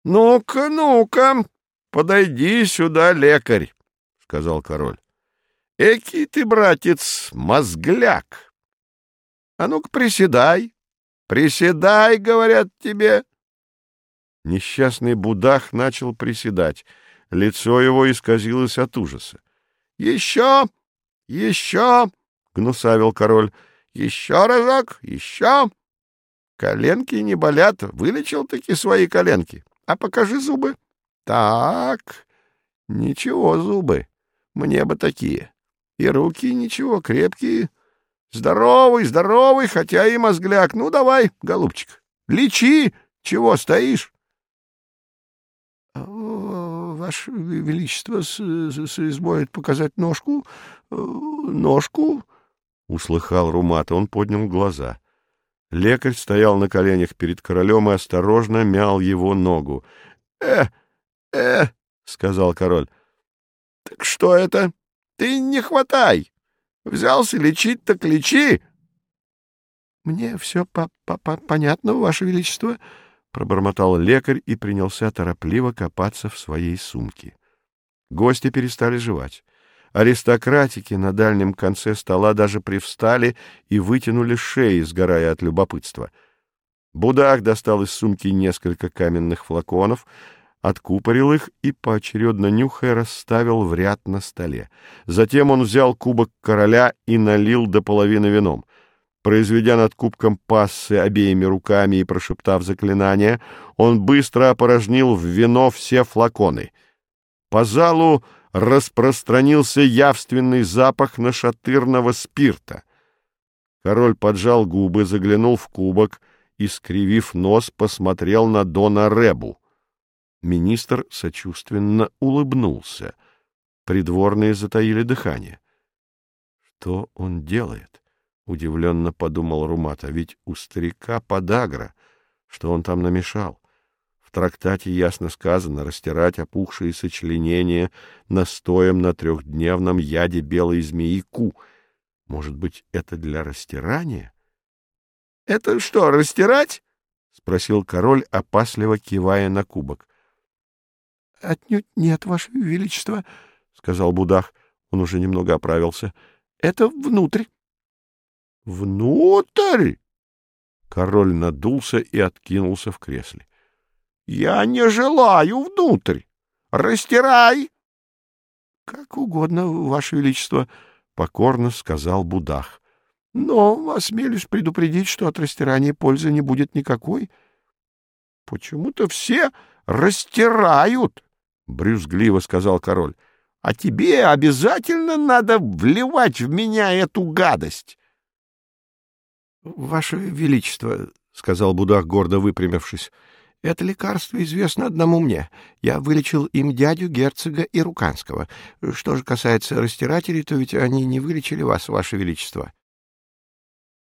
— Ну-ка, ну-ка, подойди сюда, лекарь, — сказал король. — Экий ты, братец, мозгляк. А ну-ка, приседай. Приседай, говорят тебе. Несчастный Будах начал приседать. Лицо его исказилось от ужаса. — Еще! Еще! — гнусавил король. — Еще разок! Еще! Коленки не болят. Вылечил-таки свои коленки. А покажи зубы. Так. Ничего, зубы. Мне бы такие. И руки ничего, крепкие. Здоровый, здоровый, хотя и мозгляк. Ну, давай, голубчик, лечи. Чего стоишь? Ваше Величество соизволит показать ножку? Э, ножку? — услыхал Румата. Он поднял глаза. Лекарь стоял на коленях перед королем и осторожно мял его ногу. — Э, э, — сказал король. — Так что это? Ты не хватай. Взялся лечить, так лечи. — Мне все по -по -по понятно, Ваше Величество, — пробормотал лекарь и принялся торопливо копаться в своей сумке. Гости перестали жевать. Аристократики на дальнем конце стола даже привстали и вытянули шеи, сгорая от любопытства. Будак достал из сумки несколько каменных флаконов, откупорил их и, поочередно нюхая, расставил в ряд на столе. Затем он взял кубок короля и налил до половины вином. Произведя над кубком пассы обеими руками и прошептав заклинание, он быстро опорожнил в вино все флаконы. По залу распространился явственный запах нашатырного спирта. Король поджал губы, заглянул в кубок и, скривив нос, посмотрел на Дона Ребу. Министр сочувственно улыбнулся. Придворные затаили дыхание. «Что он делает?» — удивленно подумал Румата. «Ведь у старика подагра. Что он там намешал?» В трактате ясно сказано растирать опухшие сочленения настоем на трехдневном яде белой змеи ку. Может быть, это для растирания? — Это что, растирать? — спросил король, опасливо кивая на кубок. — Отнюдь нет, ваше величество, — сказал Будах. Он уже немного оправился. — Это внутрь. — Внутрь? Король надулся и откинулся в кресле. Я не желаю внутрь. Растирай. — Как угодно, Ваше Величество, — покорно сказал Будах. — Но осмелюсь предупредить, что от растирания пользы не будет никакой. — Почему-то все растирают, — брюзгливо сказал король. — А тебе обязательно надо вливать в меня эту гадость. — Ваше Величество, — сказал Будах, гордо выпрямившись, — это лекарство известно одному мне. Я вылечил им дядю герцога Ируканского. Что же касается растирателей, то ведь они не вылечили вас, ваше величество.